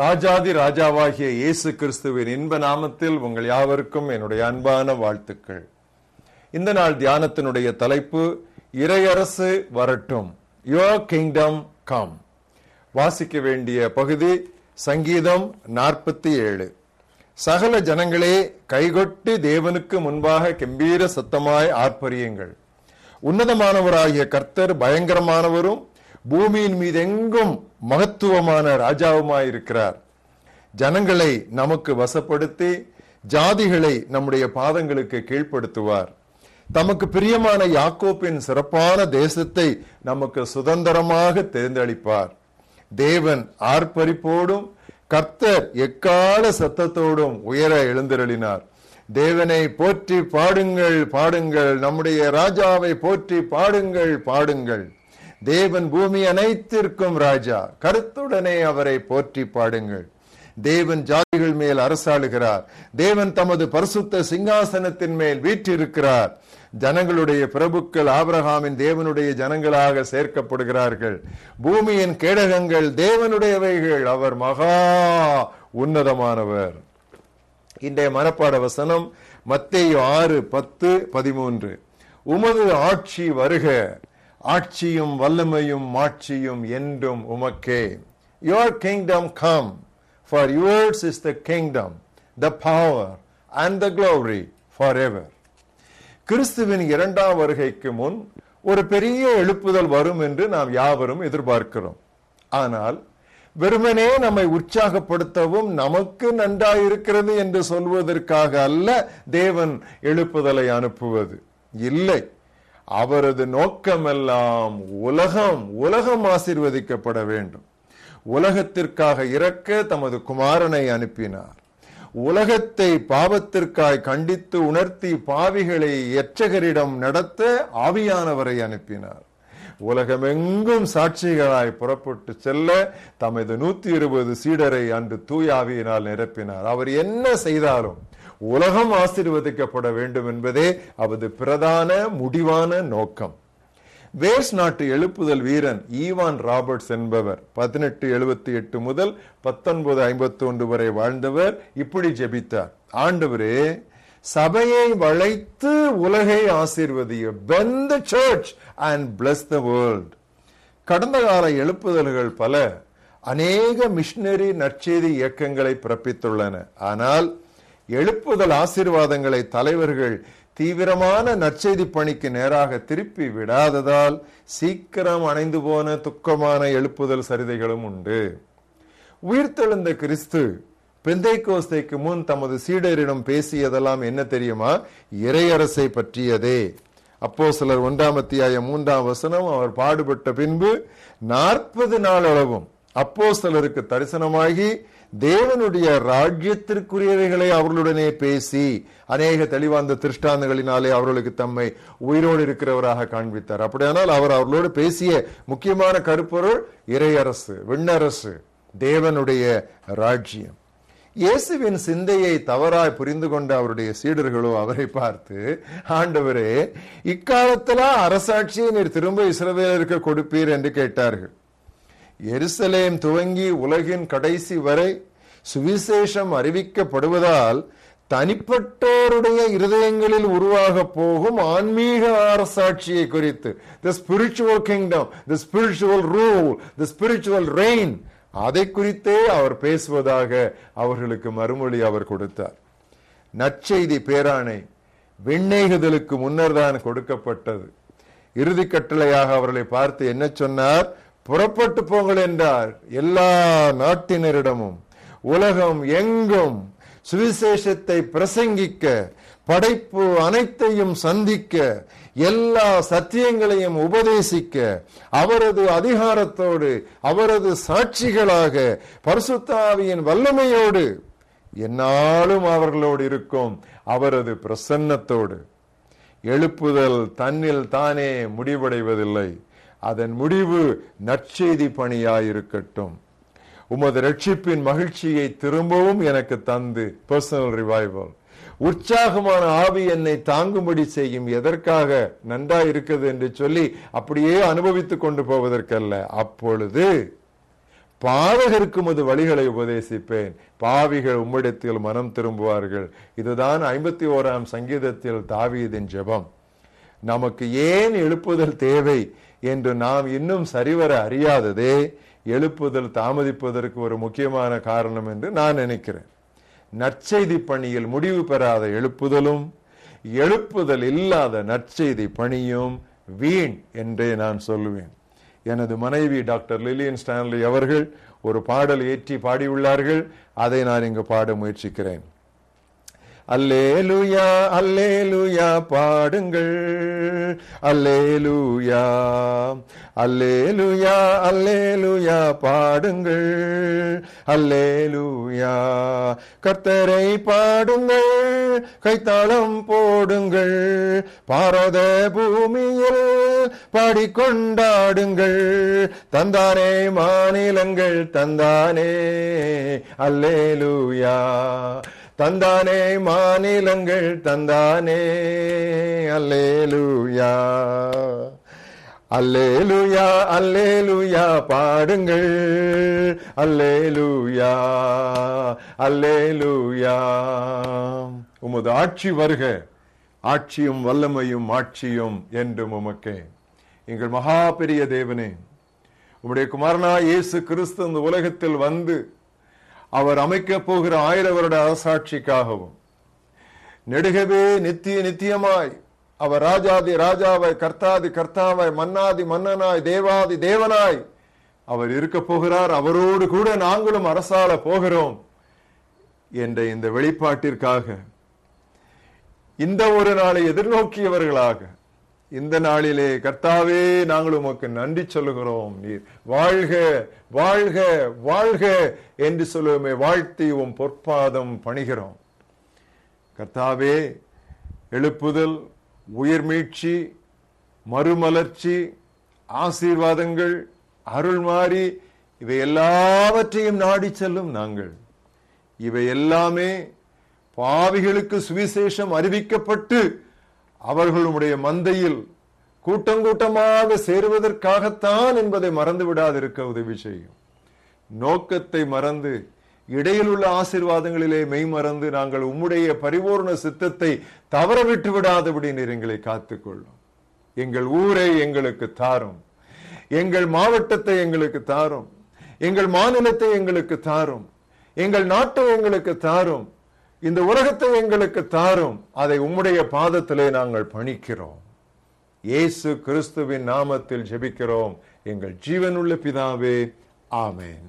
ராஜாதி ராஜாவாகிய இயேசு கிறிஸ்துவின் இன்ப நாமத்தில் உங்கள் யாவருக்கும் என்னுடைய அன்பான வாழ்த்துக்கள். இந்த நாள் தியானத்தினுடைய தலைப்பு இறையரசு வரட்டும் யோர் கிங்டம் கம் வாசிக்க வேண்டிய பகுதி சங்கீதம் நாற்பத்தி ஏழு. சகல ஜனங்களே கைகொட்டி தேவனுக்கு முன்பாக கம்பீர சத்தமாய் ஆர்ப்பரியுங்கள். உன்னதமானவராகிய கர்த்தர் பயங்கரமானவரும் பூமியின் மீது எங்கும் மகத்துவமான ராஜாவுமாயிருக்கிறார். ஜனங்களை நமக்கு வசப்படுத்தி ஜாதிகளை நம்முடைய பாதங்களுக்கு கீழ்ப்படுத்துவார். தமக்கு பிரியமான யாக்கோப்பின் சிறப்பான தேசத்தை நமக்கு சுதந்திரமாக தேர்ந்தளிப்பார். தேவன் ஆர்ப்பரிப்போடும் கர்த்தர் எக்கால சத்தத்தோடும் உயர எழுந்திரளினார். தேவனை போற்றி பாடுங்கள் பாடுங்கள். நம்முடைய ராஜாவை போற்றி பாடுங்கள் பாடுங்கள். தேவன் பூமி அனைத்திற்கும் ராஜா. கருத்துடனே அவரை போற்றி பாடுங்கள். தேவன் ஜாதிகள் மேல் அரசாளுகிறார். தேவன் தமது பரிசுத்த சிங்காசனத்தின் மேல் வீற்றிருக்கிறார். ஜனங்களுடைய பிரபுக்கள் ஆபிரகாமின் தேவனுடைய ஜனங்களாக சேர்க்கப்படுகிறார்கள். பூமியின் கேடகங்கள் தேவனுடையவைகள். அவர் மகா உன்னதமானவர். இன்றைய மனப்பாட வசனம் மத்தேயு ஆறு பத்து பதிமூன்று. உமது ஆட்சி வருக. ஆட்சியும் வல்லமையும் மாட்சியும் என்றும் உமக்கே. Your kingdom come for yours is the kingdom the power and the glory forever கிறிஸ்துவின் இரண்டாம் வருகைக்கு முன் ஒரு பெரிய எழுப்புதல் வரும் என்று நாம் யாவரும் எதிர்பார்க்கிறோம். ஆனால் வெறுமனே நம்மை உற்சாகப்படுத்தவும் நமக்கு நன்றாயிருக்கிறது என்று சொல்வதற்காக அல்ல தேவன் எழுப்புதலை அனுப்புவது. இல்லை. அவரது நோக்கமெல்லாம் உலகம் உலகம் ஆசிர்வதிக்கப்பட வேண்டும். உலகத்திற்காக இறக்க தமது குமாரனை அனுப்பினார். உலகத்தை பாவத்திற்காய் கண்டித்து உணர்த்தி பாவிகளை எச்சகரிடம் நடத்த ஆவியானவரை அனுப்பினார். உலகமெங்கும் சாட்சிகளாய் புறப்பட்டு செல்ல தமது நூத்தி இருபது சீடரை அன்று தூயாவியினால் நிரப்பினார். அவர் என்ன செய்தாலும் உலகம் ஆசீர்வதிக்கப்பட வேண்டும் என்பதே அவரது பிரதான முடிவான நோக்கம். வேல்ஸ் நாட்டு எழுப்புதல் வீரன் ஈவான் ராபர்ட்ஸ் என்பவர் பதினெட்டு எழுபத்தி எட்டு முதல் பத்தொன்பது ஐம்பத்தி ஒன்று வரை வாழ்ந்தவர் இப்படி ஜெபித்தார். ஆண்டவரே சபையை வளைத்து உலகை ஆசீர்வதிய pen the church and bless the world கடந்த கால எழுப்புதல்கள் பல அநேக மிஷினரி நற்செய்தி இயக்கங்களை பிறப்பித்துள்ளன. ஆனால் எழுப்புதல் ஆசீர்வாதங்களை தலைவர்கள் தீவிரமான நற்செய்தி பணிக்கு நேராக திருப்பி விடாததால் சீக்கிரம் அணைந்து போன துக்கமான எழுப்புதல் சரிதைகளும் உண்டு. உயிர்த்தெழுந்த கிறிஸ்து பெந்தை கோஸ்தைக்கு முன் தமது சீடரிடம் பேசியதெல்லாம் என்ன தெரியுமா? இறையரசை பற்றியதே. அப்போ சிலர் ஒன்றாம் அத்தியாயம் மூன்றாம் வசனம் அவர் பாடுபட்ட பின்பு நாற்பது நாள் அளவும் அப்போ சிலருக்கு தரிசனமாகி தேவனுடைய ராஜ்யத்திற்குரியவைகளை அவர்களுடனே பேசி அநேக தெளிவாந்த திருஷ்டாந்தங்களினாலே அவர்களுக்கு தம்மை உயிரோடு இருக்கிறவராக காண்பித்தார். அப்படியானால் அவர் அவர்களோடு பேசிய முக்கியமான கருப்பொருள் இறையரசு விண்ணரசு தேவனுடைய ராஜ்யம். இயேசுவின் சிந்தையை தவறாய் புரிந்து கொண்ட அவருடைய சீடர்களோ அவரை பார்த்து ஆண்டவரே இக்காலத்துல அரசாட்சியை நீர் திரும்ப இஸ்ரவேலருக்கு கொடுப்பீர்? என்று கேட்டார்கள். எருசலேம் துவங்கி உலகின் கடைசி வரை சுவிசேஷம் அறிவிக்கப்படுவதால் தனிப்பட்டோருடைய இருதயங்களில் உருவாக போகும் ஆன்மீக அரசாட்சியை குறித்து the spiritual kingdom the spiritual rule the spiritual reign அதை குறித்தே அவர் பேசுவதாக அவர்களுக்கு மறுமொழி அவர் கொடுத்தார். நற்செய்தி பேராணை விண்ணேகுதலுக்கு முன்னர் தான் கொடுக்கப்பட்டது. இறுதி கட்டளையாக அவர்களை பார்த்து என்ன சொன்னார்? புறப்பட்டு போங்கள் என்றார் எல்லா நாட்டினரிடமும். உலகம் எங்கும் சுவிசேஷத்தை பிரசங்கிக்க படைப்பு அனைத்தையும் சந்திக்க எல்லா சத்தியங்களையும் உபதேசிக்க அவரது அதிகாரத்தோடு அவரது சாட்சிகளாக பரிசுத்தாவியின் வல்லமையோடு என்னாலும் அவர்களோடு இருக்கும் அவரது பிரசன்னத்தோடு. எழுப்புதல் தன்னில் தானே முடிவடைவதில்லை. அதன் முடிவு நற்செய்தி பணியாயிருக்கட்டும். உமது ரட்சிப்பின் மகிழ்ச்சியை திரும்பவும் எனக்கு தந்து பர்சனல் ரிவைவல் உற்சாகமான ஆவி என்னை தாங்கும்படி செய்யும் எதற்காக நன்றா இருக்குது என்று சொல்லி அப்படியே அனுபவித்துக் கொண்டு போவதற்கல்ல. அப்பொழுது பாவகருக்கு அது வழிகளை உபதேசிப்பேன். பாவிகள் உம்மிடத்தில் மனம் திரும்புவார்கள். இதுதான் ஐம்பத்தி ஓராம் சங்கீதத்தில் தாவீதின் ஜெபம். நமக்கு ஏன் எழுப்புதல் தேவை? என்று நாம் இன்னும் சரிவர அறியாததே எழுப்புதல் தாமதிப்பதற்கு ஒரு முக்கியமான காரணம் என்று நான் நினைக்கிறேன். நற்செய்தி பணியில் முடிவு பெறாத எழுப்புதலும் எழுப்புதல் இல்லாத நற்செய்தி பணியும் வீண் என்றே நான் சொல்லுவேன். எனது மனைவி டாக்டர் லிலியன் ஸ்டான்லி அவர்கள் ஒரு பாடல் ஏற்றி பாடியுள்ளார்கள். அதை நான் இங்கு பாட முயற்சிக்கிறேன். அல்லேலுயா அல்லேலுயா பாடுங்கள். அல்லேலுயா அல்லேலுயா அல்லேலுயா பாடுங்கள். அல்லேலுயா கர்த்தரை பாடுங்கள். கைத்தாளம் போடுங்கள். பாரத பூமியில் பாடிக்கொண்டாடுங்கள். தந்தானே மாநிலங்கள் தந்தானே. அல்லேலுயா. தந்தானே மாநிலங்கள் தந்தானே. அல்லேலுயா. அல்லேலுயா அல்லேலுயா. பாடுங்கள். அல்லேலுயா. அல்லேலுயா. உமது ஆட்சி வருக. ஆட்சியும் வல்லமையும் ஆட்சியும் என்றும் உமக்கே. எங்கள் மகா பெரிய தேவனே உம்முடைய குமாரனா இயேசு கிறிஸ்து இந்த உலகத்தில் வந்து அவர் அமைக்க போகிற ஆயிர வருட அரசாட்சிக்காகவும். நெடுகவே நித்திய நித்தியமாய் அவர் ராஜாதி ராஜாவாய் கர்த்தாதி கர்த்தாவாய் மன்னாதி மன்னனாய் தேவாதி தேவனாய் அவர் இருக்க போகிறார். அவரோடு கூட நாங்களும் அரசால போகிறோம் என்ற இந்த வெளிப்பாட்டிற்காக. இந்த ஒரு நாளை எதிர்நோக்கியவர்களாக இந்த நாளிலே கர்த்தாவே நாங்கள் உமக்கு நன்றி சொல்லுகிறோம் நீர். வாழ்க வாழ்க வாழ்க என்று சொல்லுவோமே வாழ்த்தி உம் பொற்பாதம் பணிகிறோம். கர்த்தாவே எழுப்புதல் உயிர்மீட்சி மறுமலர்ச்சி ஆசீர்வாதங்கள் அருள் மாறி இவை எல்லாவற்றையும் நாடி செல்லும் நாங்கள். இவை எல்லாமே பாவிகளுக்கு சுவிசேஷம் அறிவிக்கப்பட்டு அவர்களுடைய மந்தையில் கூட்டம் கூட்டமாக சேருவதற்காகத்தான் என்பதை மறந்து விடாதிருக்க உதவி செய்யும். நோக்கத்தை மறந்து இடையில் உள்ள ஆசீர்வாதங்களிலே மெய் மறந்து நாங்கள் உம்முடைய பரிபூர்ண சித்தத்தை தவற விட்டு விடாதபடி நீர் எங்களை காத்துக்கொள்ளும். எங்கள் ஊரை எங்களுக்கு தாரும். எங்கள் மாவட்டத்தை எங்களுக்கு தாரும். எங்கள் மாநிலத்தை எங்களுக்கு தாரும். எங்கள் நாட்டை எங்களுக்கு தாரும். இந்த உலகத்தை எங்களுக்கு தாரும். அதை உம்முடைய பாதத்திலே நாங்கள் பணிக்கிறோம். இயேசு கிறிஸ்துவின் நாமத்தில் ஜெபிக்கிறோம். எங்கள் ஜீவனுள்ள பிதாவே ஆமேன்.